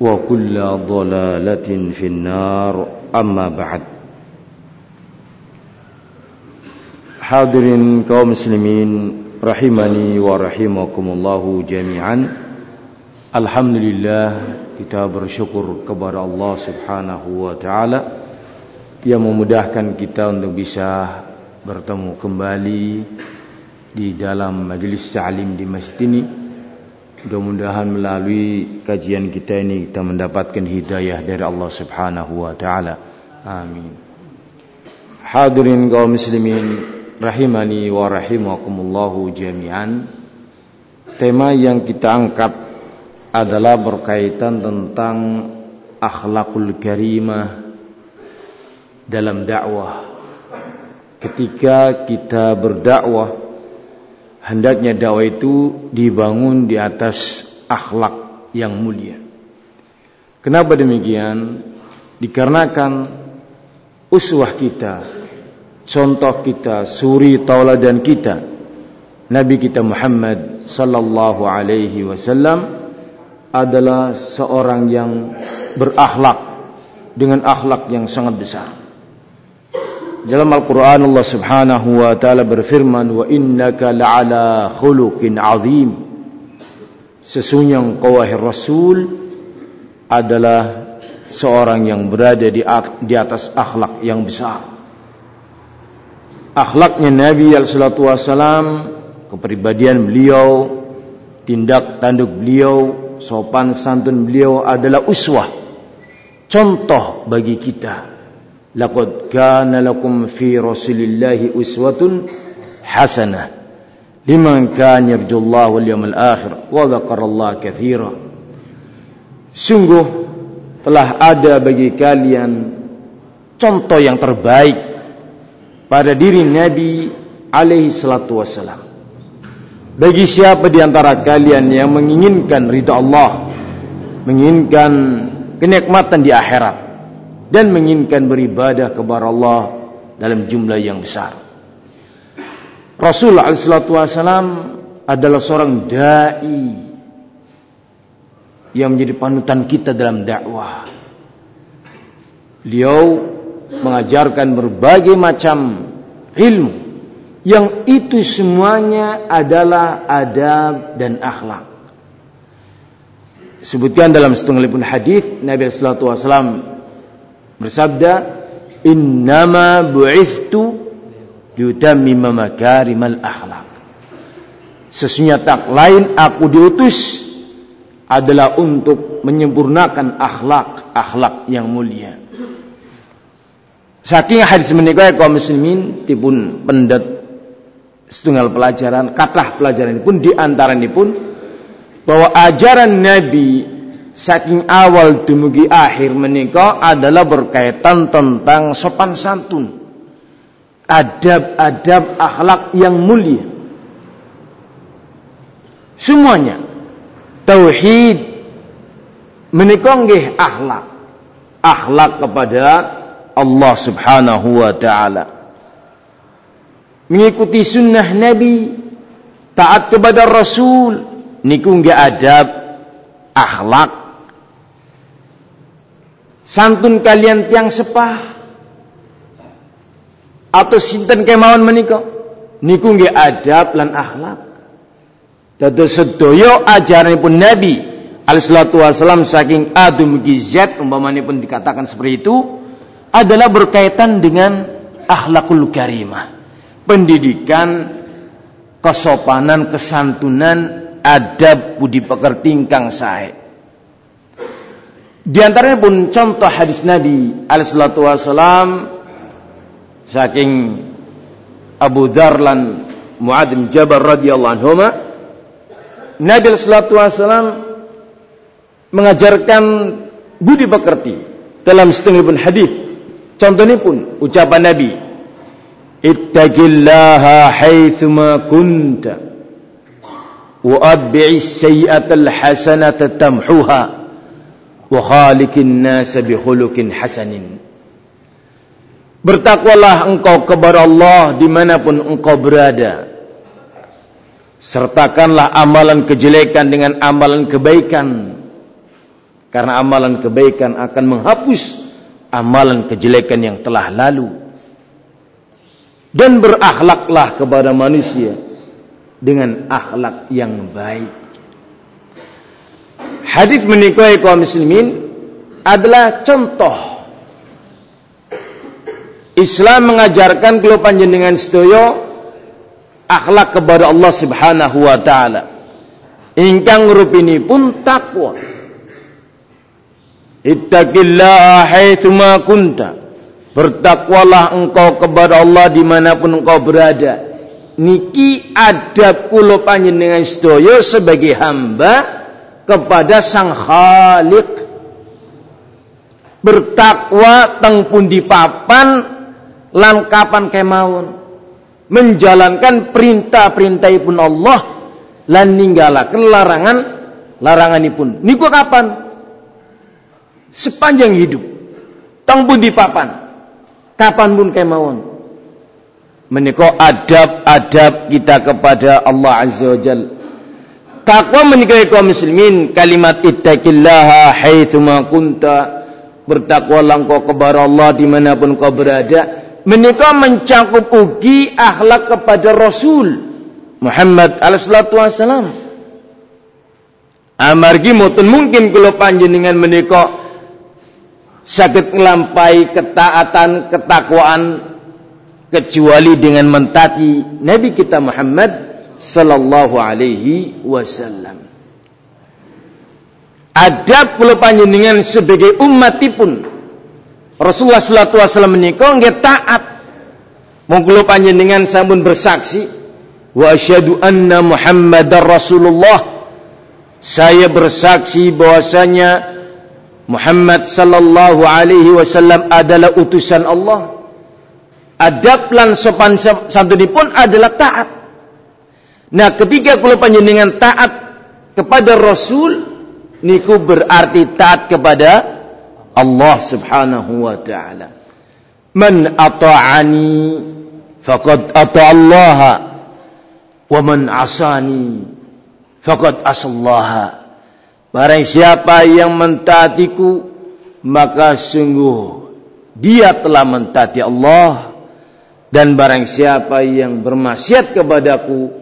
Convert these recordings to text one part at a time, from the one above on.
وكل ضلالة في النار أما بعد Hadirin kaum muslimin rahimani wa rahimakumullahu jami'an. Alhamdulillah kita bersyukur kepada Allah Subhanahu wa taala yang memudahkan kita untuk bisa bertemu kembali di dalam majelis ta'lim di masjid ini. Mudah-mudahan melalui kajian kita ini kita mendapatkan hidayah dari Allah Subhanahu wa taala. Amin. Hadirin kaum muslimin rahimani wa rahimakumullahu jami'an. Tema yang kita angkat adalah berkaitan tentang akhlakul karimah dalam dakwah. Ketika kita berdakwah, hendaknya dakwah itu dibangun di atas akhlak yang mulia. Kenapa demikian? Dikarenakan uswah kita contoh kita, suri tauladan kita, Nabi kita Muhammad sallallahu alaihi wasallam adalah seorang yang berakhlak dengan akhlak yang sangat besar. Dalam Al-Quran Allah subhanahu wa ta'ala berfirman Wa innaka la'ala khuluqin azim Sesungguhnya engkau wahai Rasul Adalah seorang yang berada di, atas akhlak yang besar akhlaknya Nabi wasallam, kepribadian beliau, tindak tanduk beliau, sopan santun beliau adalah uswah. Contoh bagi kita. Laqad kana lakum fi Rasulillahi uswatun hasanah liman kana yarjullaha wal yawmal akhir wa dzakarallaha katsira. Sungguh telah ada bagi kalian contoh yang terbaik pada diri Nabi alaihi salatu wassalam. Bagi siapa di antara kalian yang menginginkan ridha Allah, menginginkan kenikmatan di akhirat dan menginginkan beribadah kepada Allah dalam jumlah yang besar. Rasul alaihi salatu wassalam adalah seorang dai yang menjadi panutan kita dalam dakwah. Beliau mengajarkan berbagai macam ilmu yang itu semuanya adalah adab dan akhlak. Sebutkan dalam setengah pun hadis Nabi sallallahu alaihi wasallam bersabda, "Innama bu'ithtu liyutammima makarimal akhlak." Sesungguhnya tak lain aku diutus adalah untuk menyempurnakan akhlak-akhlak yang mulia. Saking hadis menikah kaum muslimin tipun pendet setunggal pelajaran, kathah pelajaran pun di antara ini pun bahwa ajaran Nabi saking awal dumugi akhir menikah adalah berkaitan tentang sopan santun, adab-adab akhlak yang mulia. Semuanya tauhid menikah akhlak, akhlak kepada Allah Subhanahu wa taala. Mengikuti sunnah Nabi, taat kepada Rasul, niku adab, akhlak. Santun kalian tiang sepah. Atau sinten kemauan menika? Niku nggih adab lan akhlak. Dados sedaya ajaranipun Nabi alaihissalatu wassalam saking adum gizat umpamanya pun dikatakan seperti itu adalah berkaitan dengan akhlakul karimah. Pendidikan kesopanan kesantunan adab budi pekerti ingkang sae di antaranya pun contoh hadis Nabi alaihissalatu wassalam saking Abu Dzar lan Muad bin Jabal radhiyallahu anhu Nabi alaihissalatu wassalam mengajarkan budi pekerti dalam setengah pun hadis. Contohnya pun ucapan Nabi, "Ittaqillaha haitsuma kunta wa abbi'is sayyi'atal hasanata tamhuha wa khaliqin nasa bi khuluqin hasanin." Bertakwalah engkau kepada Allah dimanapun engkau berada. Sertakanlah amalan kejelekan dengan amalan kebaikan. Karena amalan kebaikan akan menghapus amalan kejelekan yang telah lalu. Dan berakhlaklah kepada manusia dengan akhlak yang baik. Hadis menikahi kaum muslimin adalah contoh Islam mengajarkan kalau panjenengan sedoyo akhlak kepada Allah Subhanahu wa taala. Ingkang rupini pun takwa. Ittaqillaha haitsuma kunta. Bertakwalah engkau kepada Allah dimanapun engkau berada. Niki adab kula panjenengan sedaya sebagai hamba kepada Sang Khalik. Bertakwa teng pundi papan lan kapan kemawon. Menjalankan perintah-perintahipun Allah lan ninggalaken larangan laranganipun. Niku kapan? sepanjang hidup. Tong pun di papan. Kapan pun kemauan. Menikah adab-adab kita kepada Allah Azza wa Jal. Takwa menikah kaum muslimin. Kalimat ittaqillaha haithuma kunta. Bertakwalah engkau kepada Allah dimanapun kau berada. Menikah mencakup ugi akhlak kepada Rasul. Muhammad alaihissalatu wassalam. Amargi mutun mungkin kalau panjenengan menikah sakit ngelampai ketaatan, ketakwaan kecuali dengan mentati Nabi kita Muhammad sallallahu alaihi wasallam. Adab kula panjenengan sebagai umatipun Rasulullah sallallahu alaihi wasallam menika nggih taat. Mong kula panjenengan sampun bersaksi wa asyhadu anna Muhammadar Rasulullah. Saya bersaksi bahwasanya Muhammad sallallahu alaihi wasallam adalah utusan Allah. Adab lan sopan pun adalah taat. Nah, ketika kula panjenengan taat kepada Rasul niku berarti taat kepada Allah Subhanahu wa taala. Man ata'ani faqad ata Allah wa man asani faqad asallaha. Barang siapa yang mentaatiku maka sungguh dia telah mentaati Allah dan barang siapa yang bermaksiat kepadaku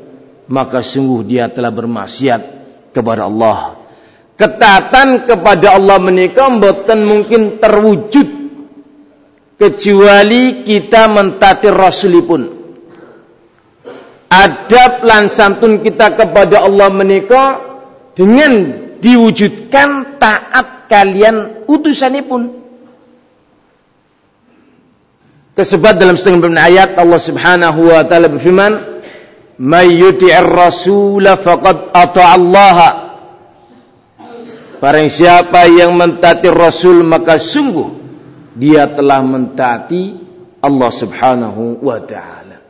maka sungguh dia telah bermaksiat kepada Allah. Ketaatan kepada Allah menikah mboten mungkin terwujud kecuali kita mentaati Rasulipun. Adab lan santun kita kepada Allah menikah dengan diwujudkan taat kalian utusanipun. Kesebat dalam setengah ayat Allah Subhanahu wa taala berfirman, "May yuti'ir rasul faqad Allah." Barang siapa yang mentaati Rasul maka sungguh dia telah mentaati Allah Subhanahu wa taala.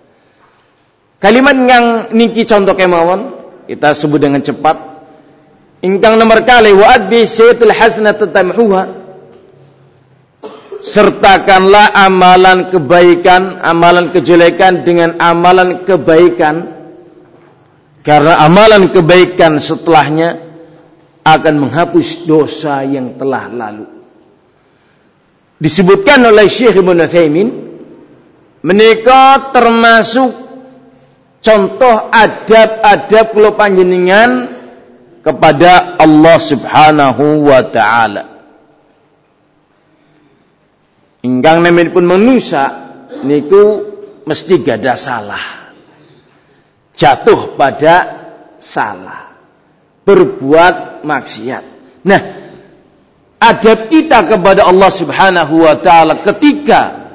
Kalimat yang niki contoh kemauan kita sebut dengan cepat Ingkang nomor kali wa adbi sayyitul hasanat tamhuha. Sertakanlah amalan kebaikan, amalan kejelekan dengan amalan kebaikan. Karena amalan kebaikan setelahnya akan menghapus dosa yang telah lalu. Disebutkan oleh Syekh Ibn Utsaimin menika termasuk contoh adab-adab kula panjenengan kepada Allah Subhanahu wa taala. Ingkang pun manusia niku mesti gada salah. Jatuh pada salah. Berbuat maksiat. Nah, adab kita kepada Allah Subhanahu wa taala ketika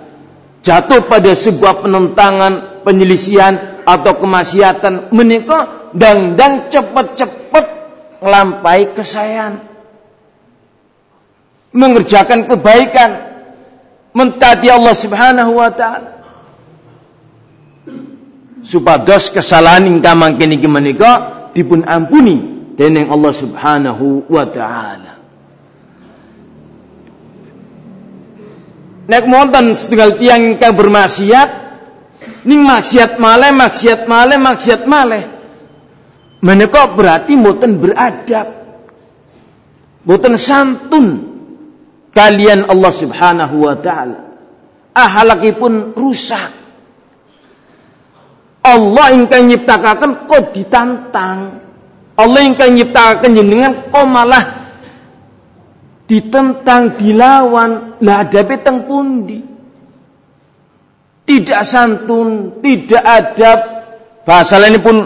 jatuh pada sebuah penentangan, penyelisihan atau kemaksiatan menikah dan dan cepat-cepat melampai kesayangan mengerjakan kebaikan mentaati Allah Subhanahu wa taala supados kesalahan ingkang mangken iki menika dipun ampuni dening Allah Subhanahu wa taala. Nek monten setunggal tiang ingkang bermaksiat ning maksiat maleh maksiat maleh maksiat maleh menika berarti mboten beradab mboten santun kalian Allah Subhanahu wa taala. Ahalakipun rusak Allah ingkang nyiptakaken kok ditantang Allah ingkang nyiptakaken jenengan kok malah ditentang, dilawan, lah ada beteng pundi. Tidak santun, tidak adab. Bahasa lain pun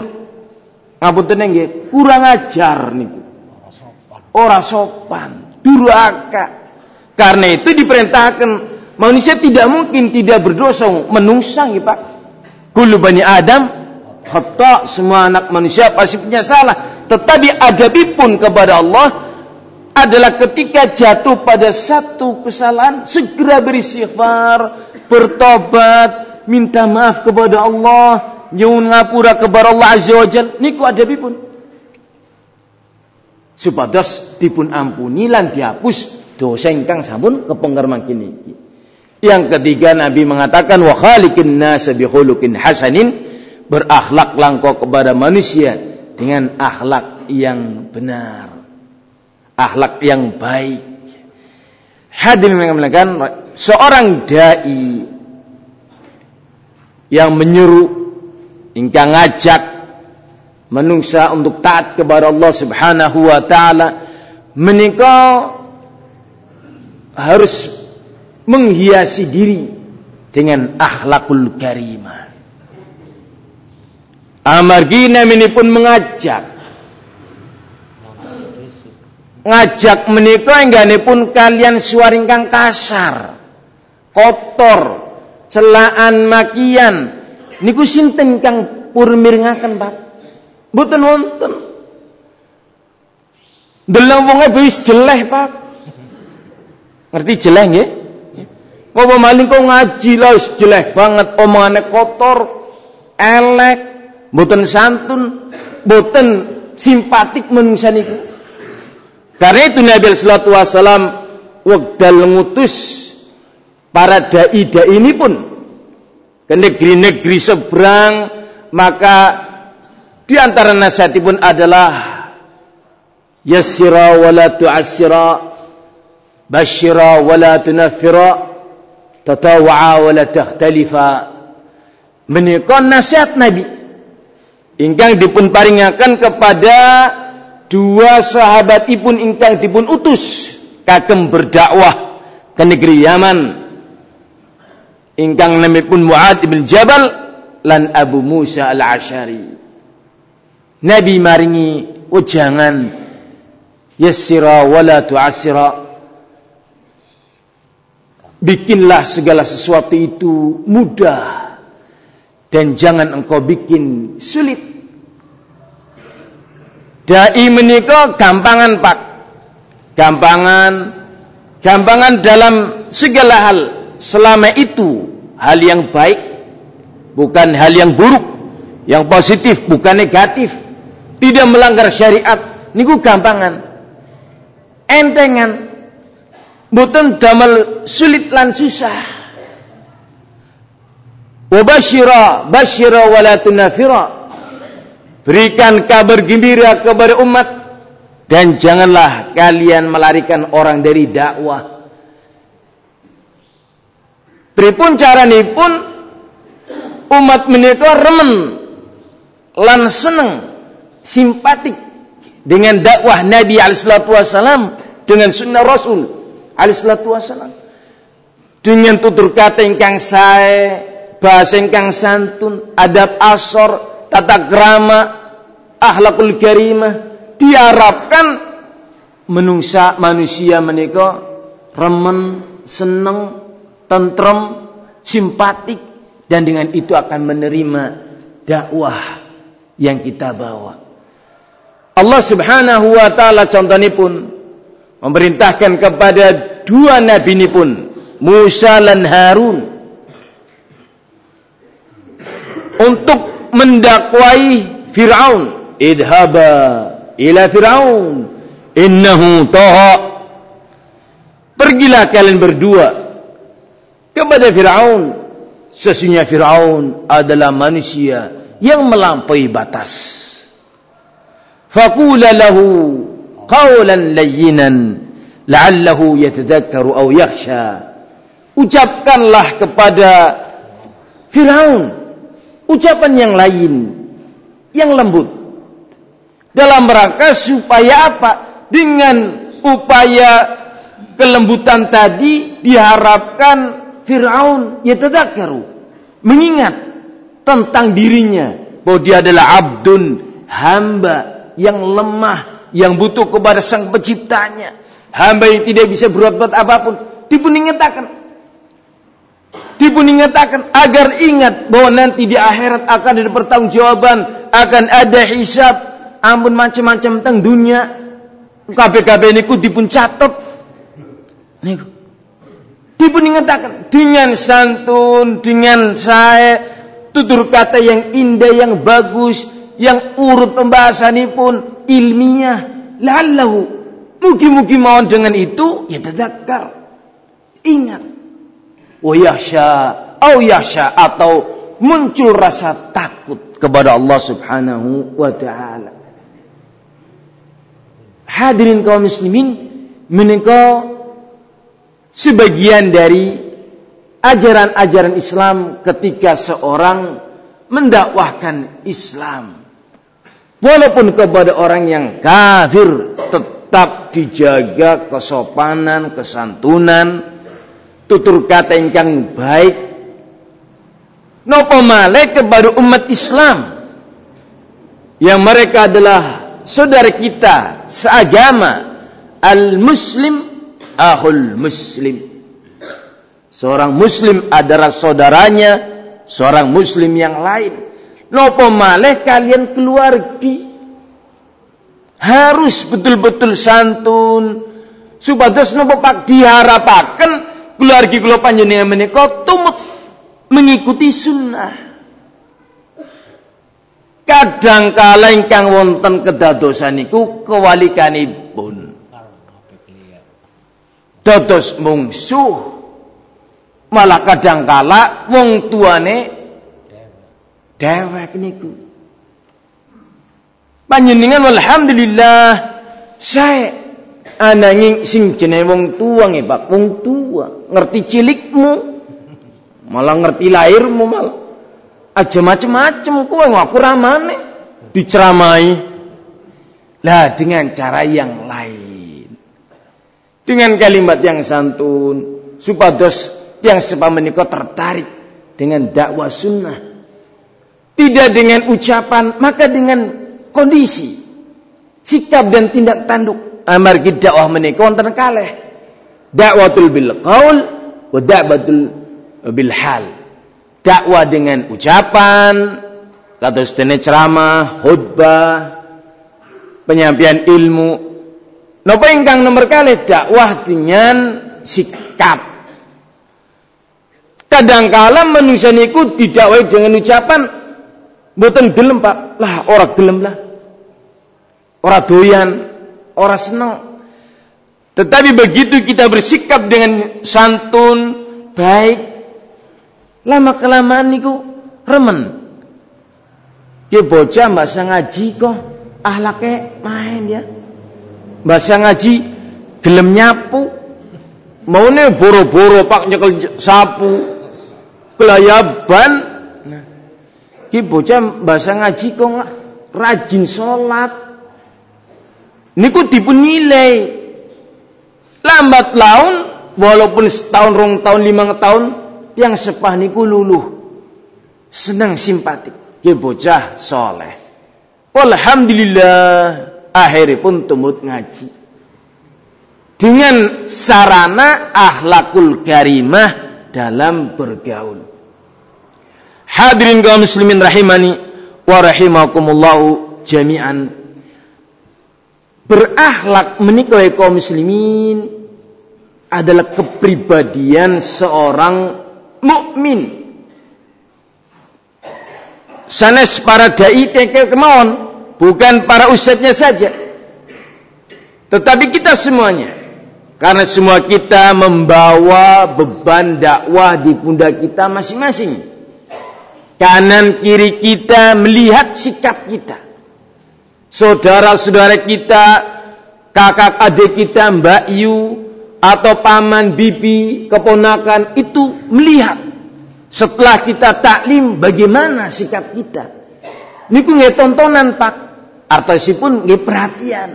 ngapunten nggih, kurang ajar niku. Ora sopan, durhaka. Karena itu diperintahkan manusia tidak mungkin tidak berdosa menungsa nggih Pak. Kullu bani Adam khata semua anak manusia pasti punya salah. Tetapi adabipun kepada Allah adalah ketika jatuh pada satu kesalahan segera beristighfar, bertobat, minta maaf kepada Allah, nyuwun ngapura kepada Allah Azza wa Jalla niku adabipun. Supados dipun ampuni lan dihapus dosa ingkang sampun kepengker iki. Yang ketiga Nabi mengatakan wa khaliqin nas bi khuluqin hasanin berakhlak langkau kepada manusia dengan akhlak yang benar akhlak yang baik. Hadirin yang mengatakan seorang dai yang menyeru ingkang ngajak menungsa untuk taat kepada Allah Subhanahu wa taala menika harus menghiasi diri dengan akhlakul karimah. Amargina ini pun mengajak. Ngajak menika pun kalian suaringkang kasar. Kotor celaan makian. Niku sinten kang pur miringaken Pak? Mboten wonten. Deleng wong wis jeleh Pak. Ngerti jeleh nggih apa maling kok ngaji lah wis jeleh banget. Omongane kotor elek mboten santun mboten simpatik menungsa niku karena itu Nabi Sallallahu Wasallam wekdal ngutus para dai-dai ini pun ke negeri-negeri seberang maka di antara nasihatipun adalah yassira wa la tu'assira basyira wa la tunaffira tatawa'a wa la takhtalifa menika nasihat Nabi. Ingkang dipun paringaken kepada dua sahabat ipun ingkang dipun utus kagem berdakwah ke negeri Yaman. Ingkang namipun Muad bin Jabal lan Abu Musa al-Ashari Nabi maringi ujangan. Yassira wala tu'assira bikinlah segala sesuatu itu mudah. Dan jangan engkau bikin sulit. Dai menika gampangan Pak. Gampangan. Gampangan dalam segala hal. Selama itu hal yang baik bukan hal yang buruk, yang positif bukan negatif, tidak melanggar syariat. Niku gampangan. Entengan mboten damel sulit lan susah. Wabashira bashira wala tunafira Berikan kabar gembira kepada umat dan janganlah kalian melarikan orang dari dakwah. Pripun pun umat menika remen lan seneng simpatik dengan dakwah Nabi alaihissalam dengan sunnah Rasul alaihissalam dengan tutur kata ingkang sae bahasa ingkang santun adab asor tata krama akhlakul karimah diharapkan menungsa manusia menika remen seneng tentrem simpatik dan dengan itu akan menerima dakwah yang kita bawa. Allah Subhanahu wa taala contohnya pun memerintahkan kepada dua nabi ini pun Musa dan Harun untuk mendakwai Fir'aun. Idhaba ila Fir'aun. Innahu toha pergilah kalian berdua kepada Fir'aun. Sesungguhnya Fir'aun adalah manusia yang melampaui batas. Fakula lahu qawlan layinan la'allahu yatadhakkaru aw yakhsha. Ucapkanlah kepada Firaun ucapan yang lain yang lembut. Dalam rangka supaya apa? Dengan upaya kelembutan tadi diharapkan Firaun yatadhakkaru mengingat tentang dirinya bahwa dia adalah abdun hamba yang lemah yang butuh kepada sang penciptanya. Hamba yang tidak bisa berbuat apa pun. Dipun ingatakan. Dipun ingatakan agar ingat bahwa nanti di akhirat akan ada pertanggungjawaban, akan ada hisab, ampun macam-macam tentang dunia. KBKB ini ku dipun catat. Niku. Dipun ingatakan dengan santun, dengan saya tutur kata yang indah, yang bagus, yang urut pembahasan ini pun ilmiah lallahu mugi-mugi mohon dengan itu ya tadakkar ingat. Wa yahsya au yahsya atau muncul rasa takut kepada Allah Subhanahu wa taala. Hadirin kaum muslimin menika sebagian dari ajaran-ajaran Islam ketika seorang mendakwahkan Islam. Walaupun kepada orang yang kafir tetap dijaga kesopanan, kesantunan, tutur kata yang baik. Nopo malek kepada umat Islam yang mereka adalah saudara kita seagama al-muslim ahul muslim. Seorang muslim adalah saudaranya seorang muslim yang lain. Nopo maleh kalian keluargi. Harus betul-betul santun. Supados nopo pak diharapaken keluargi kula panjenengan menika tumut mengikuti sunnah. Kadang kala ingkang wonten kedadosan niku kewalikanipun. Dados mungsuh malah kadang kala wong tuane dewek niku panjenengan alhamdulillah saya ananging sing jenenge wong tua nggih Pak wong tua. Ngerti cilikmu malah ngerti lahirmu malah. Aja macem-macem kowe ngaku ramane diceramai. Lah dengan cara yang lain. Dengan kalimat yang santun supados yang sepameniko tertarik dengan dakwah sunnah. Tidak dengan ucapan, maka dengan kondisi. Sikap dan tindak tanduk. Amar dakwah menika wonten kalih. Dakwatul bil qaul wa da'watul bil hal. Dakwah dengan ucapan, kata dene ceramah, khutbah, penyampaian ilmu. Napa ingkang nomor kali dakwah dengan sikap. Kadangkala manusia niku didakwai dengan ucapan Mboten gelem Pak. Lah ora gelem lah. Ora doyan, ora seneng. Tetapi begitu kita bersikap dengan santun, baik, lama kelamaan niku remen. Ki bocah mbasa ngaji kok ahlake main ya. Mbasa ngaji gelem nyapu. Maune boro-boro Pak nyekel sapu. Kelayaban Ki bocah bahasa ngaji kok rajin sholat. niku dipun nilai. Lambat laun walaupun setahun rong tahun lima tahun yang sepah niku luluh. Senang simpatik. Ke bocah soleh. Alhamdulillah akhirnya pun tumut ngaji. Dengan sarana ahlakul karimah dalam bergaul hadirin kaum muslimin rahimani wa rahimakumullahu jami'an berakhlak menikah kaum muslimin adalah kepribadian seorang mukmin. Sanes para dai tekel kemauan, bukan para ustadznya saja. Tetapi kita semuanya. Karena semua kita membawa beban dakwah di pundak kita masing-masing. Kanan kiri kita melihat sikap kita. Saudara-saudara kita, kakak adik kita, Mbak Yu, atau paman, bibi, keponakan itu melihat setelah kita taklim bagaimana sikap kita. Niku nggih tontonan Pak. Artosipun nggih perhatian.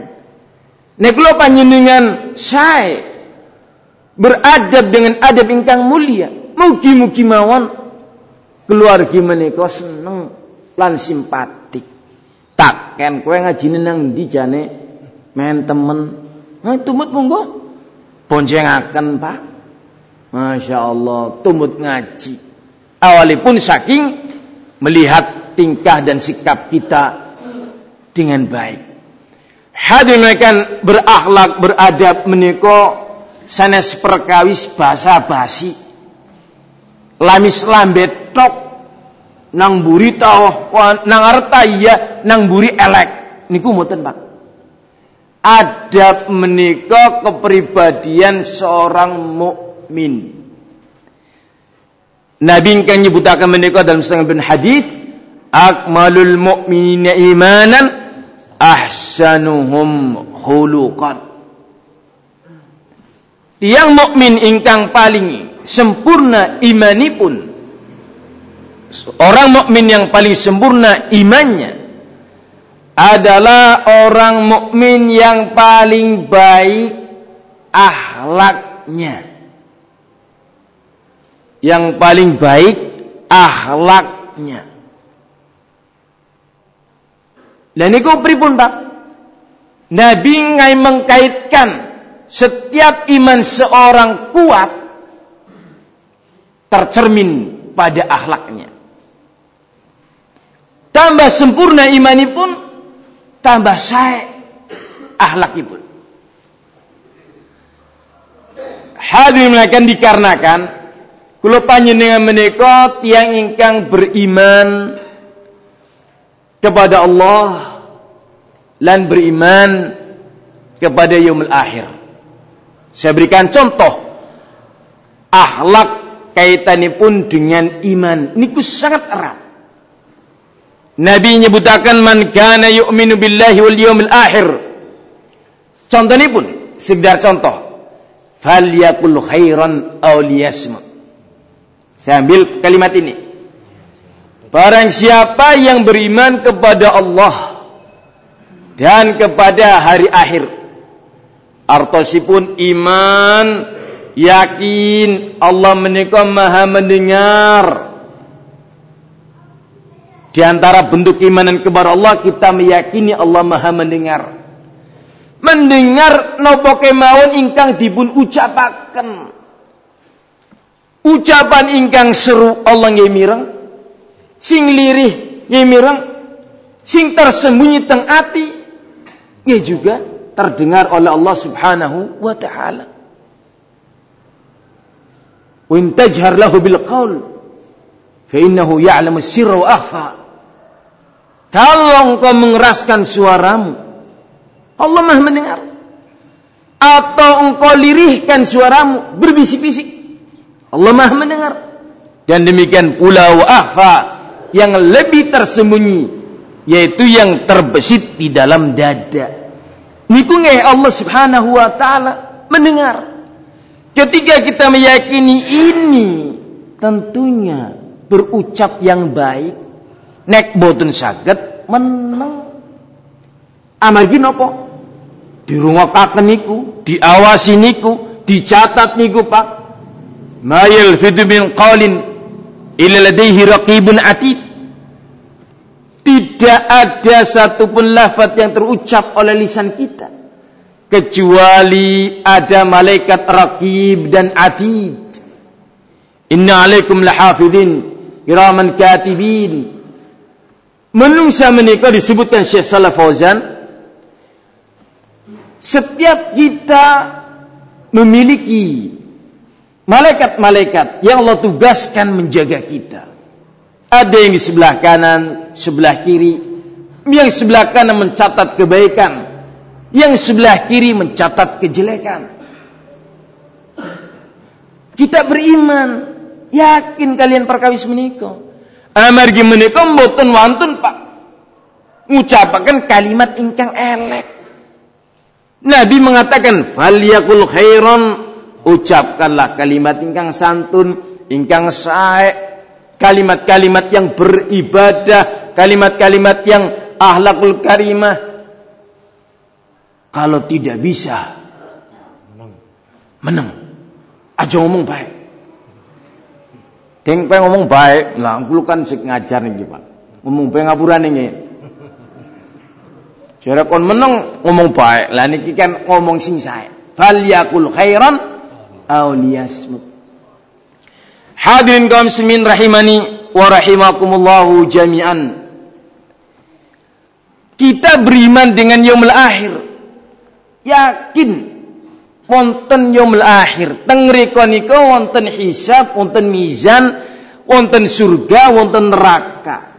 Nek kula panjenengan saya beradab dengan adab ingkang mulia, mugi-mugi mawon keluarga menika seneng lan simpatik. Tak ken kowe ngajine nang ndi jane men temen. Nah, tumut monggo. Boncengaken, Pak. Masya Allah, tumut ngaji. Awalipun saking melihat tingkah dan sikap kita dengan baik. Hadirin berakhlak, beradab meniko sanes perkawis basa basi lamis lambet tok nang buri tau nang arta iya nang buri elek. Niku mboten Pak. Adab menika kepribadian seorang mukmin. Nabi kan nyebutaken menika dalam setengah bin hadis akmalul mu'minina imanan ahsanuhum khuluqan. Tiang mukmin ingkang paling sempurna imanipun orang mukmin yang paling sempurna imannya adalah orang mukmin yang paling baik akhlaknya. Yang paling baik akhlaknya. Dan ini pripun Pak. Nabi ngai mengkaitkan setiap iman seorang kuat tercermin pada akhlaknya. Tambah sempurna imani pun, tambah saya pun. Hadirin akan dikarenakan kula panjenengan menika tiang ingkang beriman kepada Allah dan beriman kepada yaumul akhir. Saya berikan contoh akhlak kaitanipun dengan iman niku sangat erat. Nabi nyebutakan man kana yu'minu billahi wal yawmil akhir. pun sekedar contoh. Falyakul khairan aw liyasmut. Saya ambil kalimat ini. Barang siapa yang beriman kepada Allah dan kepada hari akhir. Artosipun iman yakin Allah menikah maha mendengar. Di antara bentuk imanan kepada Allah kita meyakini Allah maha mendengar. Mendengar nopo kemauan ingkang dipun ucapaken. Ucapan ingkang seru Allah ngemireng sing lirih ngemireng sing tersembunyi teng ati nggih juga terdengar oleh Allah Subhanahu wa taala wa in tajhar lahu bil qaul fa kalau engkau mengeraskan suaramu. Allah Maha mendengar. Atau engkau lirihkan suaramu berbisik-bisik. Allah Maha mendengar. Dan demikian pula wa akhfa yang lebih tersembunyi yaitu yang terbesit di dalam dada. Niku Allah Subhanahu wa taala mendengar Ketika kita meyakini ini tentunya berucap yang baik nek boten saged meneng amargi napa dirungokaken niku, diawasi niku, dicatat niku Pak. Mayil fidu min qawlin illa ladaihi raqibun atid. Tidak ada satupun lafaz yang terucap oleh lisan kita kecuali ada malaikat raqib dan atid. Inna alaikum lahafidhin kiraman katibin. Menungsa menikah disebutkan Syekh Salah Fauzan setiap kita memiliki malaikat-malaikat yang Allah tugaskan menjaga kita. Ada yang di sebelah kanan, sebelah kiri. Yang sebelah kanan mencatat kebaikan. Yang sebelah kiri mencatat kejelekan. Kita beriman. Yakin kalian perkawis menikah. Amargi menikah mboten wantun pak. Ngucapakan kalimat ingkang elek. Nabi mengatakan falyakul khairan ucapkanlah kalimat ingkang santun, ingkang sae, kalimat-kalimat yang beribadah, kalimat-kalimat yang ahlakul karimah. Kalau tidak bisa menang. Aja ngomong baik. Deng ngomong baik, lah kulo kan sik ngajar nih Pak. Ngomong baik ngapuran nih. Jare kon meneng ngomong baik. Lah niki kan ngomong sing sae. Falyakul khairan aw. Hadirin kaum muslimin rahimani wa rahimakumullahu jami'an. Kita beriman dengan yaumul akhir. Yakin wonten yaumul akhir. Teng rika wonten hisab, wonten mizan, wonten surga, wonten neraka.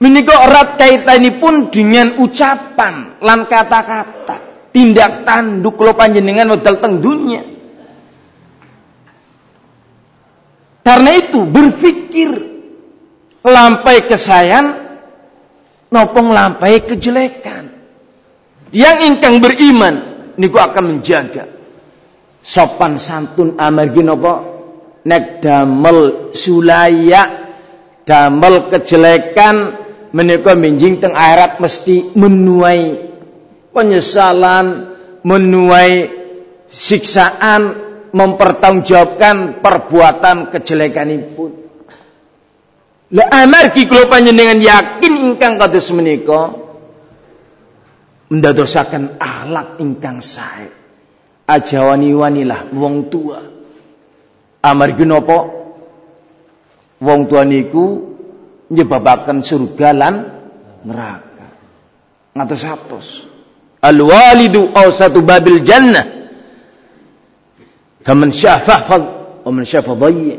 Menika erat kaitanipun dengan ucapan lan kata-kata. Tindak tanduk lo panjenengan modal teng dunia. Karena itu berpikir lampai kesayan nopong lampai kejelekan. Yang ingkang beriman niku akan menjaga sopan santun amargi napa nek damel sulaya damel kejelekan menika minjing teng akhirat mesti menuai penyesalan, menuai siksaan, mempertanggungjawabkan perbuatan kejelekanipun. La amargi kula panjenengan yakin ingkang kados menika mendadosaken akhlak ingkang sae. Aja wani-wanilah wong tua. Amargi napa? Wong tua niku nyebabaken surga lan neraka. Ngatos-atos. Al walidu awsatu babil jannah. Faman syafafad wa man syafadayya.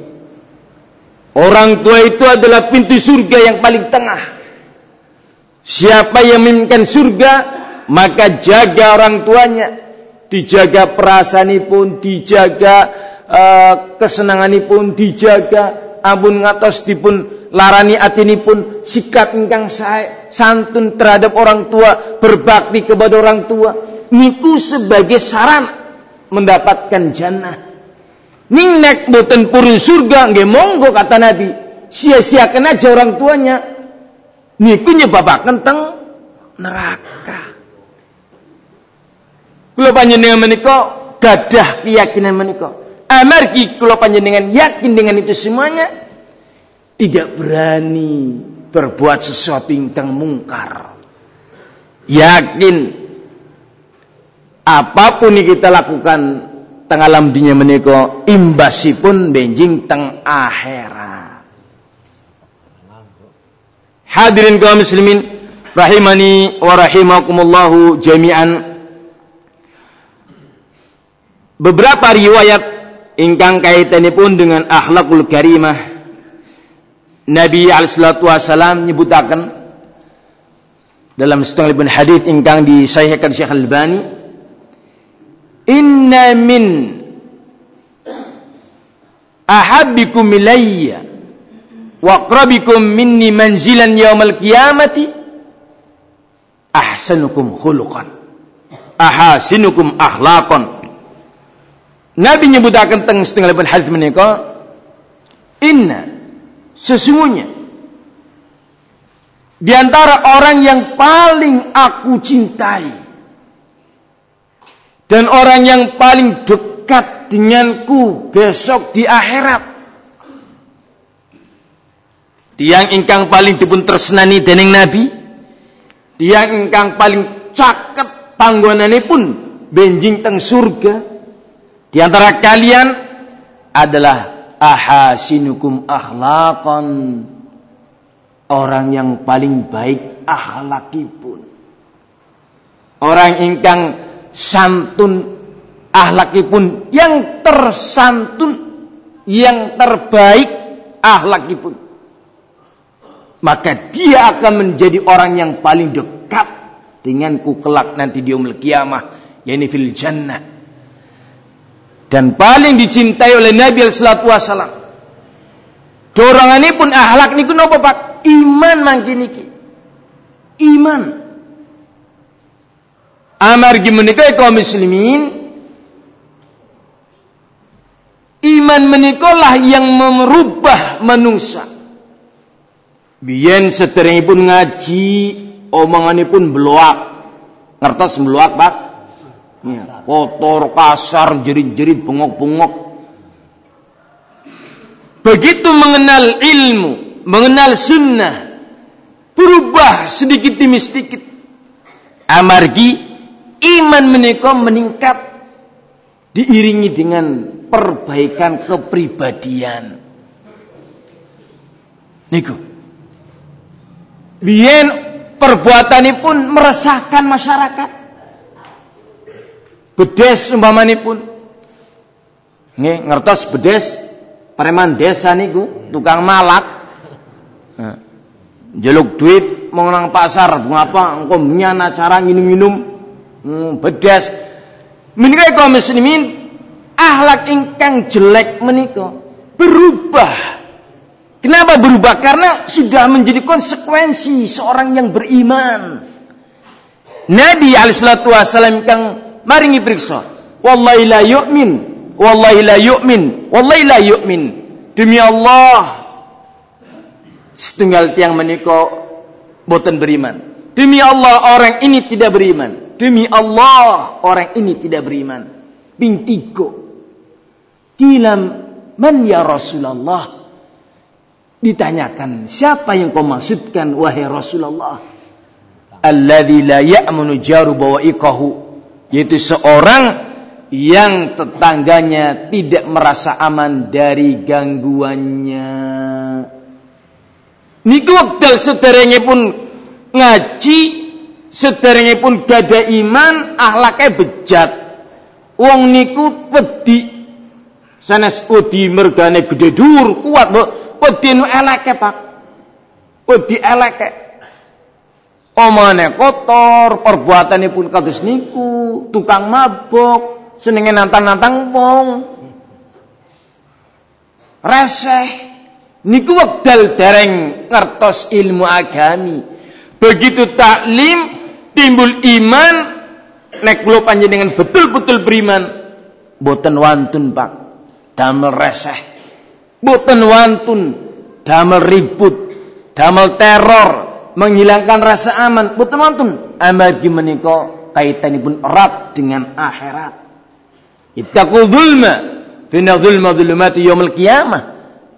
Orang tua itu adalah pintu surga yang paling tengah. Siapa yang menginginkan surga, maka jaga orang tuanya. Dijaga perasaan pun, dijaga uh, kesenangan pun, dijaga. Abun ngatos dipun larani pun sikap ingkang sae santun terhadap orang tua berbakti kepada orang tua. Niku sebagai saran mendapatkan jannah. Ning nek boten purun surga nggih monggo kata Nabi. Sia-siakan aja orang tuanya. Niku nyebabaken teng neraka kula panjenengan menika gadah keyakinan menika Amargi kalau panjenengan yakin dengan itu semuanya, tidak berani berbuat sesuatu yang mungkar. Yakin apa pun yang kita lakukan tengah alam dunia menika imbasipun benjing teng akhirat. Hadirin kaum muslimin rahimani wa rahimakumullahu jami'an. Beberapa riwayat ingkang kaitanipun dengan akhlakul karimah. Nabi alaihissalatu wassalam nyebutaken dalam setengah ibn hadith ingkang disahihkan Syekh Al-Bani inna min ahabbikum ilayya wa aqrabikum minni manzilan yaumal qiyamati ahsanukum khuluqan ahasinukum akhlaqan Nabi nyebutaken teng setengah lepan hadis menika inna sesungguhnya di antara orang yang paling aku cintai dan orang yang paling dekat denganku besok di akhirat tiang ingkang paling dipun tresnani dening nabi tiang ingkang paling caket panggonanipun benjing teng surga di antara kalian adalah ahasinukum akhlaqan. Orang yang paling baik akhlakipun. Orang ingkang santun ahlakipun yang tersantun yang terbaik ahlakipun maka dia akan menjadi orang yang paling dekat denganku kelak nanti di umul kiamah yakni fil jannah dan paling dicintai oleh Nabi sallallahu alaihi wasallam dorongane pun akhlak niku napa Pak? Iman mangke niki. Iman. Amargi menika kaum muslimin iman menikolah yang merubah manusia biyen pun ngaji pun beluak ngertos beluak Pak ya, kotor kasar jerit-jerit bengok-bengok begitu mengenal ilmu mengenal sunnah berubah sedikit demi sedikit amargi iman menika meningkat diiringi dengan perbaikan kepribadian. Niku. Biyen pun meresahkan masyarakat. Bedes umpamanipun. Nggih, ngertos bedes preman desa niku, tukang malak. Jaluk duit mau nang pasar, ngapa engko nyana acara minum-minum hmm, bedas menika kaum muslimin akhlak ingkang jelek menika berubah Kenapa berubah? Karena sudah menjadi konsekuensi seorang yang beriman. Nabi alaihissalatu wassalam kang maringi periksa. Wallahi la yu'min. Wallahi la yu'min. Wallahi la yu'min. Demi Allah. Setunggal tiang menika boten beriman. Demi Allah orang ini tidak beriman. Demi Allah orang ini tidak beriman. Ping tiga. Kilam man ya Rasulullah. Ditanyakan siapa yang kau maksudkan wahai Rasulullah. Alladhi la ya'munu jaru bawaikahu. Yaitu seorang yang tetangganya tidak merasa aman dari gangguannya. Niku wekdal sederenge pun ngaji pun gada iman ahlaknya bejat. Wong niku wedi. Sanes wedi mergane gede dur kuat mbok. Wedi nu eleke Pak. Wedi eleke omane kotor perbuatanipun kados niku tukang mabok senenge nantang-nantang wong. Reseh. Niku wekdal dereng ngertos ilmu agami. Begitu taklim timbul iman nek kula panjenengan betul-betul beriman boten wantun Pak. Damel reseh. Boten wantun damel ribut damel teror menghilangkan rasa aman boten wantun amargi menika kaitanipun erat dengan akhirat ittaqul zulma fina zulma zulumati yaumil qiyamah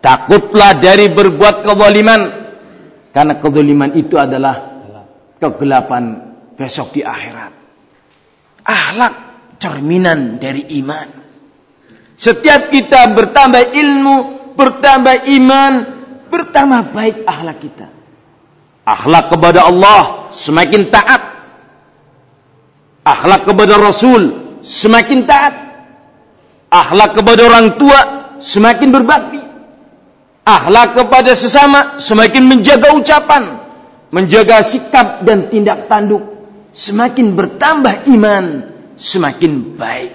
takutlah dari berbuat kezaliman karena kezaliman itu adalah kegelapan besok di akhirat. Akhlak cerminan dari iman. Setiap kita bertambah ilmu, bertambah iman, bertambah baik akhlak kita. Akhlak kepada Allah semakin taat. Akhlak kepada Rasul semakin taat. Akhlak kepada orang tua semakin berbakti. Akhlak kepada sesama semakin menjaga ucapan, menjaga sikap dan tindak tanduk semakin bertambah iman, semakin baik.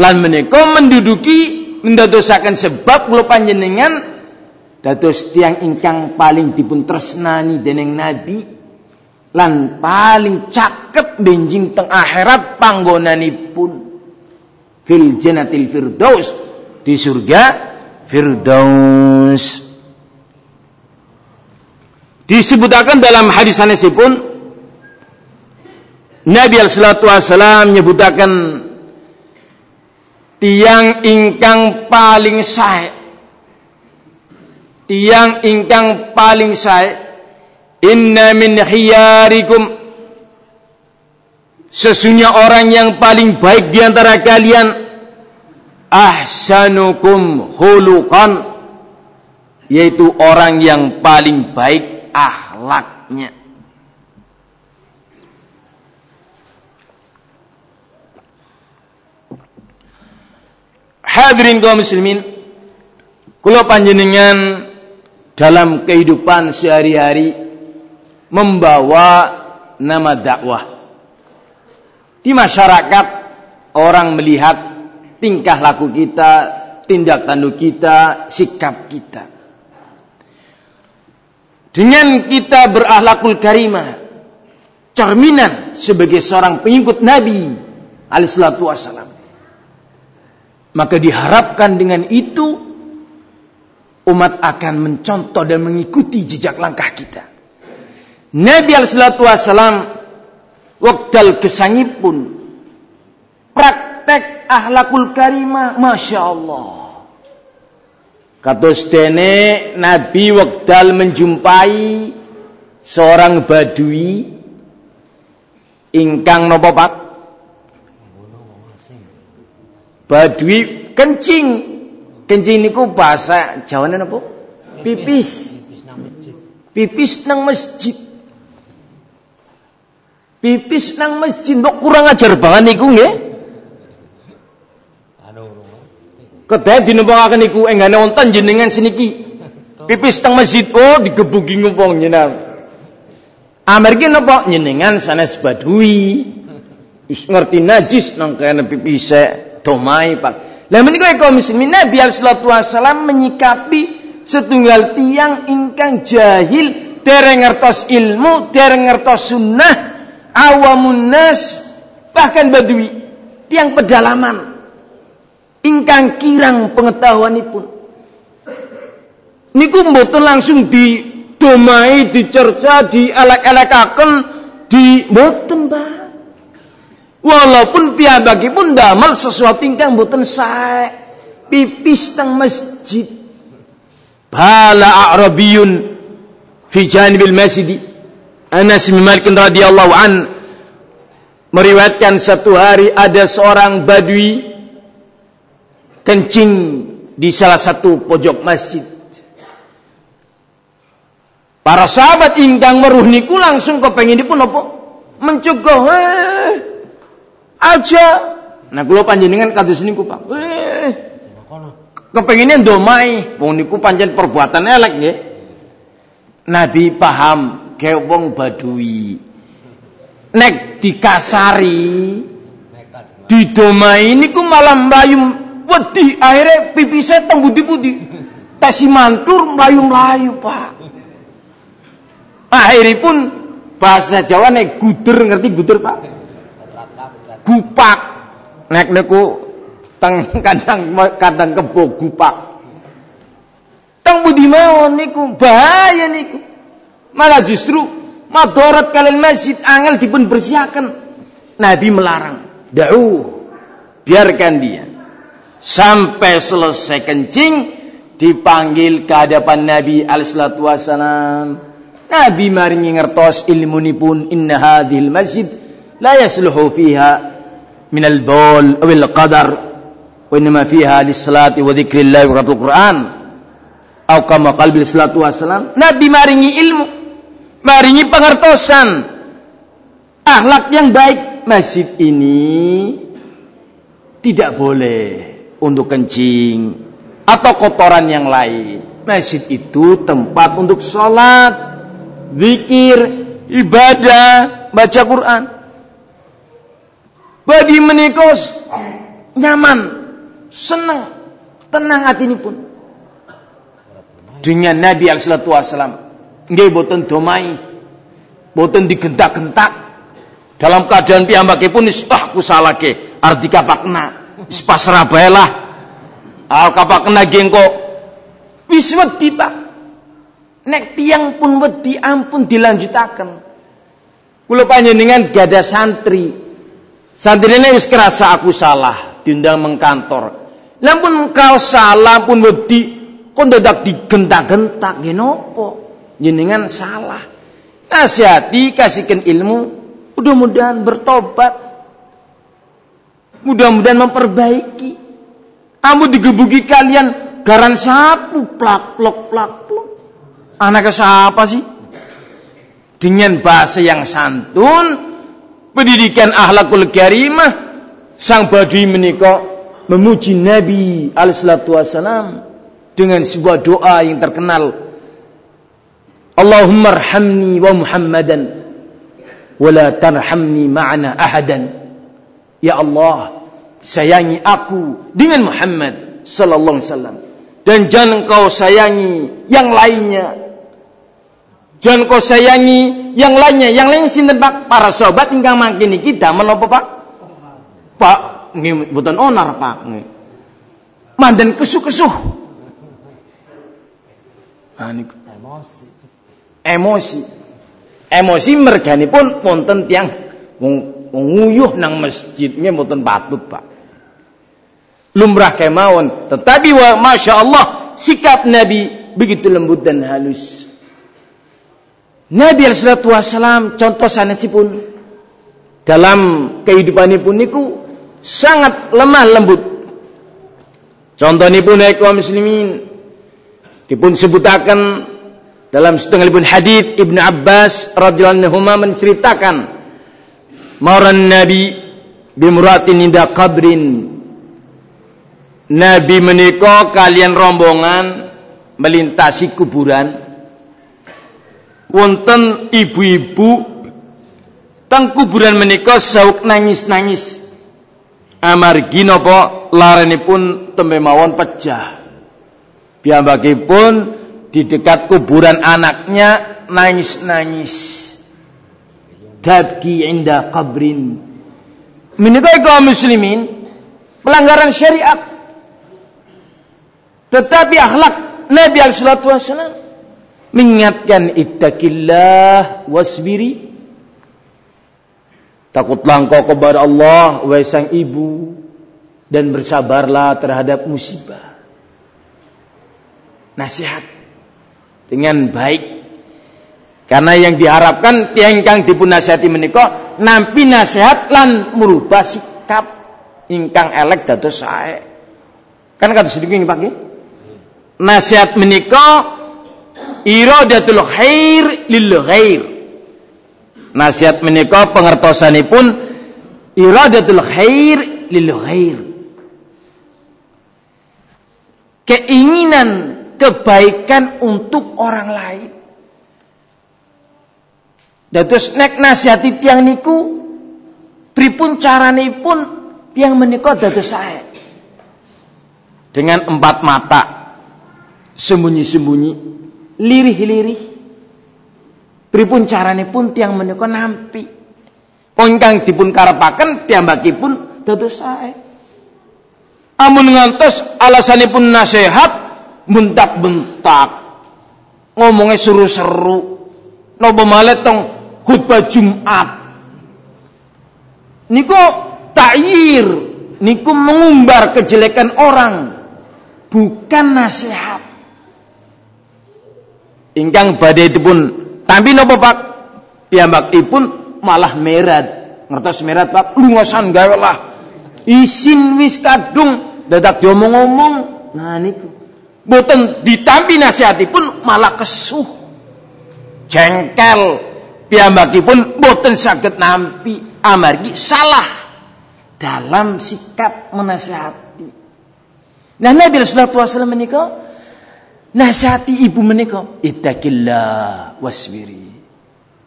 Lan menika menduduki mendadosaken sebab kula panjenengan dados tiang ingkang paling dipun tresnani dening Nabi lan paling caket benjing teng akhirat panggonanipun. Fil jannatil firdaus di surga firdaus. Disebutakan dalam hadis pun Nabi sallallahu alaihi wasallam nyebutaken tiang ingkang paling sae tiang ingkang paling sae inna min khiyarikum. Sesungguhnya orang yang paling baik di antara kalian ahsanukum khuluqan yaitu orang yang paling baik akhlaknya Hadirin kaum muslimin, kula panjenengan dalam kehidupan sehari-hari membawa nama dakwah. Di masyarakat orang melihat tingkah laku kita, tindak tanduk kita, sikap kita. Dengan kita berakhlakul karimah, cerminan sebagai seorang pengikut Nabi alaihi wassalam maka diharapkan dengan itu umat akan mencontoh dan mengikuti jejak langkah kita. Nabi alaihi wasallam waktal pun praktek ahlakul karimah Masya Allah. Katus dene Nabi waktal menjumpai seorang badui ingkang nopo pak Badui kencing. Kencing niku bahasa Jawane napa? Pipis. Pipis nang masjid. Pipis nang masjid kok kurang ajar banget niku nggih. Kedai dinempakaken niku enggane wonten jenengan seniki. Pipis teng masjid oh digebuki ngupong jenengan. Amargi napa jenengan sanes badui. Wis ngerti najis nang kene pipise domai pak. Lah menika kaum muslimin Nabi sallallahu wasallam menyikapi setunggal tiang ingkang jahil dereng ngertos ilmu, dereng ngertos sunnah, awamun nas, bahkan badui, tiang pedalaman ingkang kirang pengetahuanipun. Niku mboten langsung didomai, dicerca, dielek-elekaken, di mboten, Pak. Walaupun pun damel sesuatu ingkang mboten sae. Pipis teng masjid. Bala A'rabiyun fi janibil masjid. Anas bin Malik radhiyallahu an meriwayatkan satu hari ada seorang badui kencing di salah satu pojok masjid. Para sahabat ingkang meruh niku langsung kepengin pun apa? Mencegah, eh, aja. Nah kula panjenengan kados niku Pak. Eh. Kepengine ndomai, wong niku perbuatan elek nggih. Nabi paham ge wong badui. Nek dikasari didomai niku malah mbayum wedi akhirnya pipise teng budi-budi. Tesi mantur mlayu-mlayu, Pak. Akhirnya pun bahasa Jawa nek guder ngerti guder, Pak? Gupak. Nek niku teng kandang kandang kebo gupak. Teng budi mawon niku? Bahaya niku. Malah justru madarat kalian masjid angel dipun bersihakan Nabi melarang. Da'u biarkan dia. Sampai selesai kencing dipanggil ke hadapan Nabi alaihissalatu wassalam. Nabi maringi ngertos ilmu pun inna hadhil masjid la yasluhu fiha من البول أو القدر وإنما فيها للصلاة وذكر الله وقراءة القرآن أو كما قال بالصلاة والسلام Nabi maringi ilmu maringi pengertosan akhlak yang baik masjid ini tidak boleh untuk kencing atau kotoran yang lain masjid itu tempat untuk sholat zikir ibadah baca Quran bagi menikos nyaman, senang, tenang hati ini pun. Dengan Nabi Alaihissalatu Wasallam, nggih boten domai, boten digentak-gentak. Dalam keadaan pun is ah ku salah ke, arti kapakna, pasrah baelah. Ah kapakna gengko, wis wedi Pak. Nek tiang pun wedi ampun dilanjutaken. Kula panjenengan gada santri. Santri ini wis kerasa aku salah, diundang mengkantor. Lampun kau salah pun wedi kon dadak digentak-gentak napa? Jenengan salah. Nasihati kasihkan ilmu, mudah-mudahan bertobat. Mudah-mudahan memperbaiki. Kamu digebuki kalian garan sapu plak plok plak plok. Anak siapa sih? dengan bahasa yang santun, pendidikan akhlakul karimah, sang badui menikah memuji Nabi alaihissalatu wassalam dengan sebuah doa yang terkenal. Allahumma arhamni wa Muhammadan wa la tarhamni ma'ana ahadan. Ya Allah, sayangi aku dengan Muhammad sallallahu alaihi wasallam dan jangan kau sayangi yang lainnya Jangan kau sayangi yang lainnya. Yang lain sinten Pak? Para sahabat ingkang mangkini kita menapa Pak? Pak nggih mboten onar Pak. Mandan kesuh-kesuh. Nah, emosi. Emosi. Emosi pun wonten tiang nguyuh nang masjidnya mboten patut Pak. Lumrah kemawon. Tetapi wa Masya Allah sikap Nabi begitu lembut dan halus. Nabi Alaihissalatu Wassalam contoh sanesipun dalam kehidupan pun niku sangat lemah lembut. Contoh pun kaum muslimin dipun sebutakan dalam setengah hadis Ibnu Abbas radhiyallahu anhu menceritakan maran Nabi bimuratin inda qabrin Nabi menikah kalian rombongan melintasi kuburan wonten ibu-ibu teng kuburan menika sauk nangis-nangis. Amargi napa larenipun tembe mawon pecah piyambakipun di dekat kuburan anaknya nangis-nangis. Tabki inda qabrin menika kaum muslimin pelanggaran syariat. Tetapi akhlak Nabi alaihi wasallam mengingatkan ittaqillah wasbiri. Takutlah engkau kepada Allah wahai sang ibu dan bersabarlah terhadap musibah. Nasihat dengan baik. Karena yang diharapkan tiang ingkang dipun nasihati menika nampi nasihat lan merubah sikap. Ingkang elek dados sae. Kan kata sedikit ini Pak nasihat menika iradatul khair lil ghair. Nasihat menika pengertosanipun iradatul khair lil ghair. Keinginan kebaikan untuk orang lain. Dados nek nasihati tiang niku pripun caranipun tiang menika dados sae. Dengan empat mata sembunyi-sembunyi lirih-lirih. Pripun carane pun tiang menika nampi. Pongkang dipun karepaken piyambakipun dados sae. Amun ngantos alasanipun nasihat bentak-bentak. Ngomongnya seru-seru. Napa malih tong khutbah Jumat. Niku ta'yir, niku mengumbar kejelekan orang, bukan nasihat ingkang badhe dipun tampi napa Pak? Piyambakipun malah merat. Ngertos merat Pak? Lungasan gawe lah. Isin wis kadung dadak diomong-omong nah niku. Boten ditampi nasihatipun malah kesuh. Jengkel. Piyambakipun boten saged nampi amargi salah dalam sikap menasihati nah Nabi Rasulullah SAW menikah Nasihati ibu menika, ittaqillah wasbiri.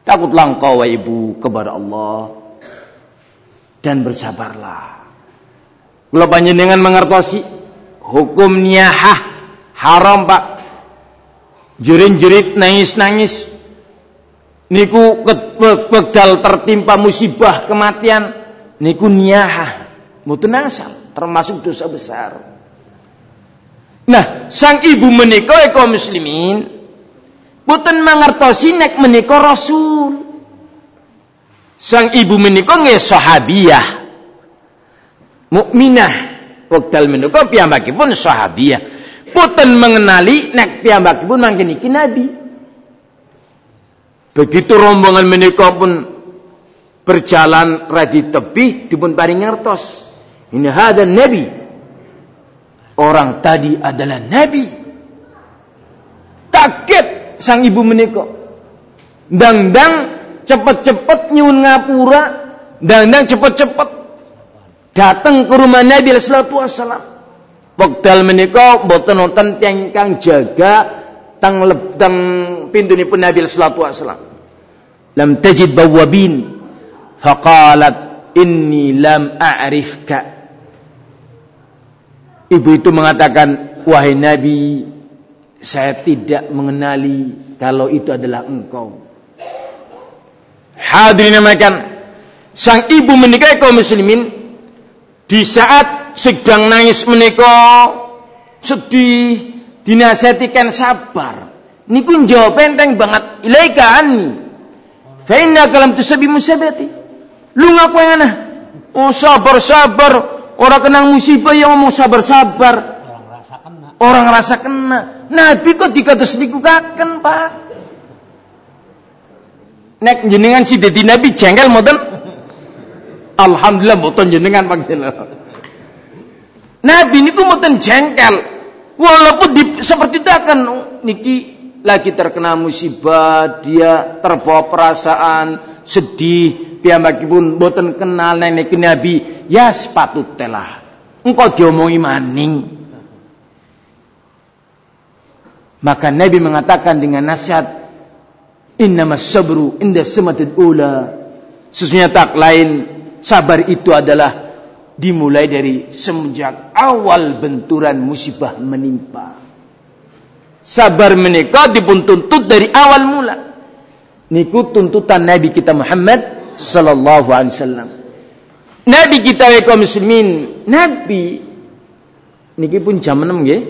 Takutlah engkau wahai ibu kepada Allah dan bersabarlah. Kula panjenengan mengertosi hukum niyahah haram Pak. Jerit-jerit nangis-nangis niku pedal tertimpa musibah kematian niku niyahah termasuk dosa besar. Nah, sang ibu menika kaum muslimin boten mangertosi nek menika rasul. Sang ibu menika nggih sahabiyah. Mukminah wekdal menika piyambakipun sahabiyah. Boten mengenali nek piyambakipun mangken iki nabi. Begitu rombongan menika pun berjalan radi tepi dipun paring ngertos. Ini hadal nabi. Orang tadi adalah nabi. Kaget sang ibu menika. Dang-dang cepet-cepet nyuwun ngapura dan cepet-cepet datang ke rumah Nabi sallallahu alaihi wasallam wekdal menika mboten wonten kang jaga tang leb tang pintunipun Nabi sallallahu alaihi wasallam lam tajid bawabin faqalat inni lam a'rifka ibu itu mengatakan wahai Nabi saya tidak mengenali kalau itu adalah engkau. Hadirin makan sang ibu menikah kaum muslimin. Di saat sedang nangis menikah sedih dinasihatikan sabar. Niku jawab enteng banget ilaika anni fa inna kalam tusabi musabati lu ngaku ana oh sabar sabar orang kenang musibah yang ngomong sabar sabar orang rasa kena. Orang rasa kena. Nabi kok dikatus niku kaken pak? Nek jenengan si dadi nabi jengkel mboten? Alhamdulillah mboten jenengan panjenengan nabi niku mboten jengkel. Walaupun di, seperti itu akan niki lagi terkena musibah dia terbawa perasaan sedih piyambakipun mboten kenal nek nabi ya sepatu telah engkau diomongi maning maka Nabi mengatakan dengan nasihat Innama sabru inda sematil ula. Sesungguhnya tak lain sabar itu adalah dimulai dari semenjak awal benturan musibah menimpa. Sabar menikah dipun tuntut dari awal mula. Niku tuntutan Nabi kita Muhammad sallallahu alaihi wasallam. Nabi kita kaum muslimin, Nabi niki pun jam 6 nggih.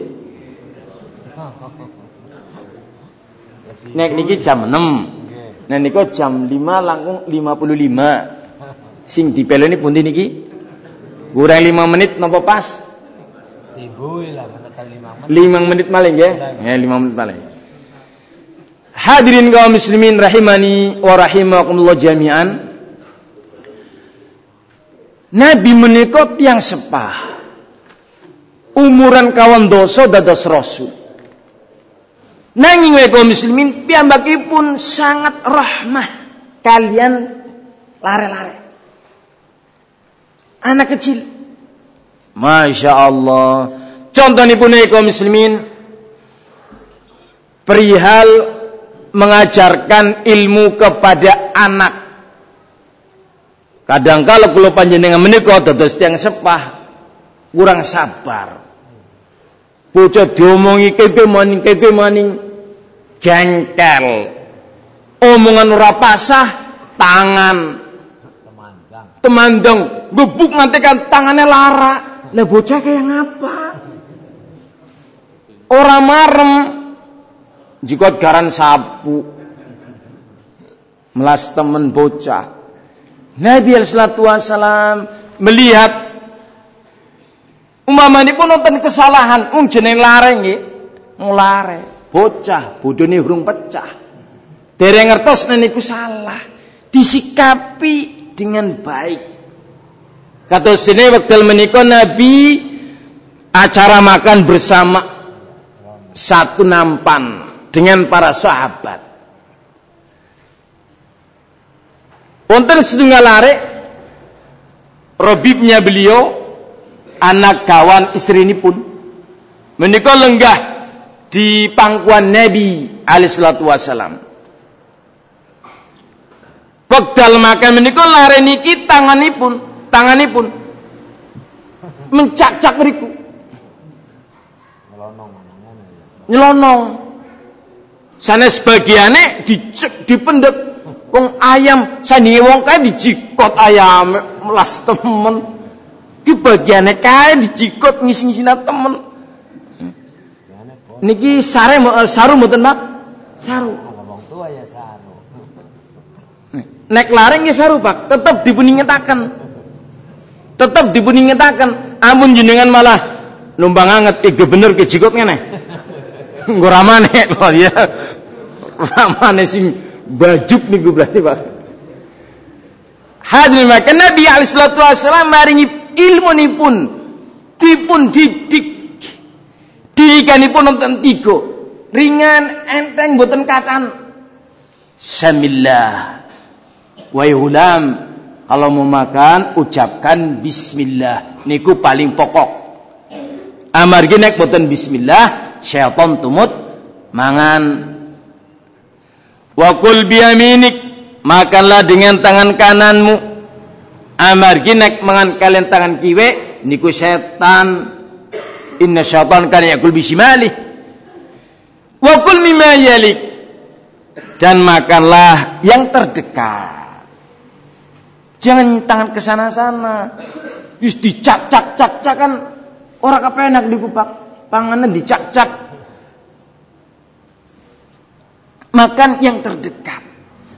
Nek niki jam 6. Nah niku jam 5 langkung 55. Sing dipeloni pundi niki? Kurang 5 menit napa pas? 5 menit. 5 menit maling? Ya 5 menit maling. Hadirin kaum muslimin rahimani wa rahimakumullah jami'an. Nabi menikah tiang sepah. Umuran kawan dosa dados rasul. Nanging wae kaum muslimin piyambakipun sangat rahmah kalian lare-lare. Anak kecil. Masya Allah. Contoh nih punya kaum muslimin. Perihal mengajarkan ilmu kepada anak. Kadang kalau kalau panjenengan menikah terus yang sepah kurang sabar. Bocah diomongi kete maning kete maning jengkel. Omongan ora pasah tangan temandang. Temandang gebuk nanti kan tangannya lara. Lah bocah kayak ngapa? Orang marem jika garan sapu melas temen bocah. Nabi Wasallam melihat Umpamane pun nonton kesalahan, um jeneng lare nggih. Nglare, bocah, bodone urung pecah. Dereng ngertos salah. Disikapi dengan baik. Kata sini waktu menikah Nabi acara makan bersama satu nampan dengan para sahabat. Wonten setunggal lare robibnya beliau anak kawan istri ini pun menikah lenggah di pangkuan Nabi alaihissalatu wassalam. Wekdal makan menikah lare niki tanganipun, tanganipun mencak-cak beriku. Nyelonong. Sana sebagiannya dicek dipendek. Wong ayam sandingi wong kae dijikot ayam melas temen. Ki bagiane kae dicikut ngisi-ngisina temen. Niki sare saru mboten, Mak? Saru. Wong tua ya saru. nek lareng ya sarupak tetap dipuni ngetaken tetap dipuni ngetaken ampun jenengan malah numpang anget iki bener ke jikot ngene. Nggo ramane lho ya ramane sing bajuk niku berarti Pak. Hadirin maka Nabi alaihi salatu wasallam maringi ilmu pun dipun didik. Didikanipun nonton tiga. Ringan enteng boten katan Samillah. Wahai hulam, kalau mau makan ucapkan bismillah. Niku paling pokok. Amar ginek boten bismillah, syaitan tumut mangan. Wakul biyaminik, makanlah dengan tangan kananmu. Amar ginek mangan kalian tangan kiwe, niku syaitan. Inna syaitan kan yakul bisimali. Wakul mimma yalik. Dan makanlah yang terdekat. Jangan tangan ke sana-sana. Wis dicak-cak-cak-cak kan orang kepenak dikupak. Panganan dicak-cak. Makan yang terdekat.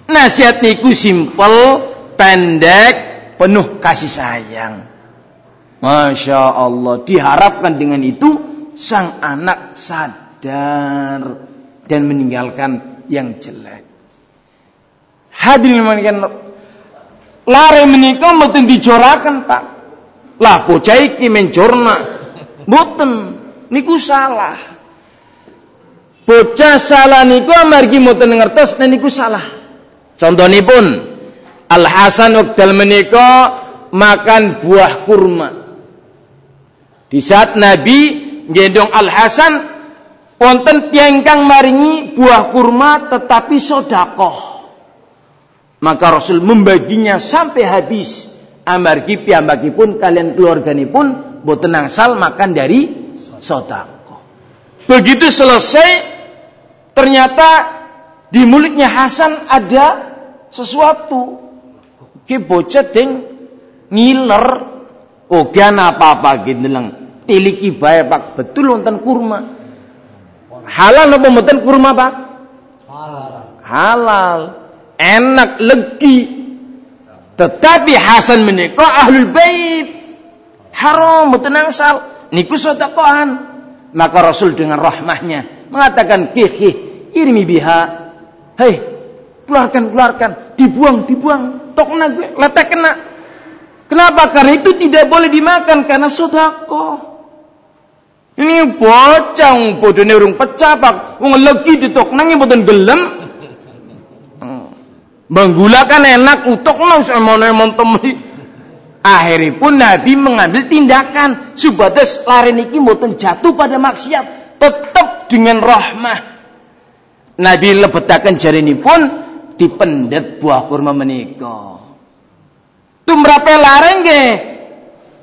Nasihat niku simpel, pendek, penuh kasih sayang. Masya Allah. Diharapkan dengan itu sang anak sadar dan meninggalkan yang jelek. Hadirin Lare menika mboten dijoraken, Pak. Lah bocah iki menjorna. Mboten. Niku salah. Bocah salah niku amargi mboten ngertos niku salah. Contonipun Al Hasan wekdal menika makan buah kurma. Di saat Nabi gendong Al Hasan wonten tiyang kang maringi buah kurma tetapi sodakoh. Maka Rasul membaginya sampai habis. Amargi pun kalian keluarga pun boten angsal makan dari sodako. Begitu selesai, ternyata di mulutnya Hasan ada sesuatu. Ki bocah ding ngiler. Oh, apa-apa gitu lang. Tiliki bae pak betul wonten kurma. Halal apa mboten kurma pak? Halal. Halal enak legi. Tetapi Hasan menikah ahlul bait. Haram tenang sal niku sedekahan. Maka Rasul dengan rahmahnya mengatakan kihi irmi biha. Hei keluarkan keluarkan. Dibuang dibuang. Tok gue letak kena. Kenapa? Karena itu tidak boleh dimakan karena sedekah. Ini bocah bodone urung pecah pak. Wong legi ditok boten gelem Menggulakan enak utuk nang semono montemi. Akhiripun Nabi mengambil tindakan supados lari niki mboten jatuh pada maksiat, tetap dengan rahmah. Nabi lebetaken pun dipendet buah kurma menika. Tumrape lareng nggih.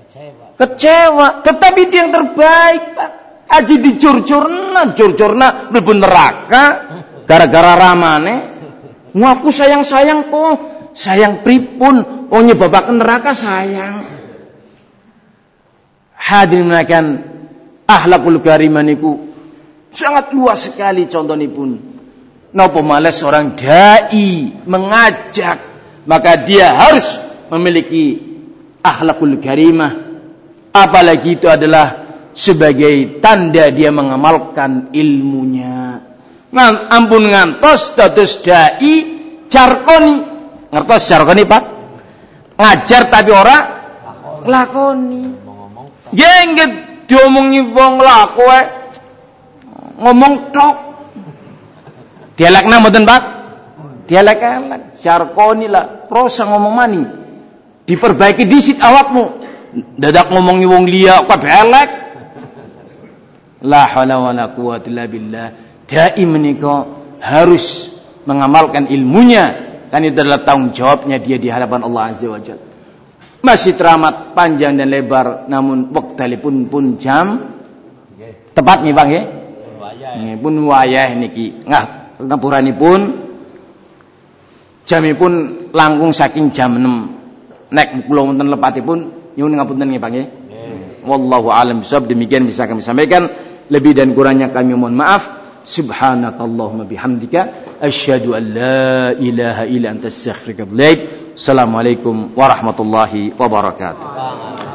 Kecewa. Kecewa, tetapi itu yang terbaik, Pak. Aji dicur-curna, cur-curna mlebu neraka gara-gara ramane Ngaku sayang-sayang kok. Sayang pripun. Oh nyebabakan neraka sayang. Hadirin menakan ahlakul karimaniku. Sangat luas sekali contoh ini pun. Napa malah seorang dai mengajak maka dia harus memiliki ahlakul karimah apalagi itu adalah sebagai tanda dia mengamalkan ilmunya ngan ampun ngantos dados dai jarkoni. Ngertos jarkoni Pak? Ngajar tapi ora lakoni. Nggih nggih diomongi wong laku ngomong tok. Dialekna mboten Pak? Dialek-alek jarkoni lah. Prosa ngomong mani. Diperbaiki disit awakmu. Dadak ngomongi wong liya kok elek la haula wala quwwata illa billah dai menika harus mengamalkan ilmunya kan itu adalah tanggung jawabnya dia di hadapan Allah Azza wa Jalla. Masih teramat panjang dan lebar namun wektalipun pun jam tepat nih Bang ya. Nggih pun wayah niki. Ngah pun jamipun langkung saking jam 6. Nek kula wonten lepatipun nyuwun ngapunten nggih Bang ya. Wallahu alam bisawab demikian bisa kami sampaikan lebih dan kurangnya kami mohon maaf Subhanakallahumma bihamdika asyhadu an la ilaha illa anta astaghfiruka wa atubu Assalamualaikum warahmatullahi wabarakatuh.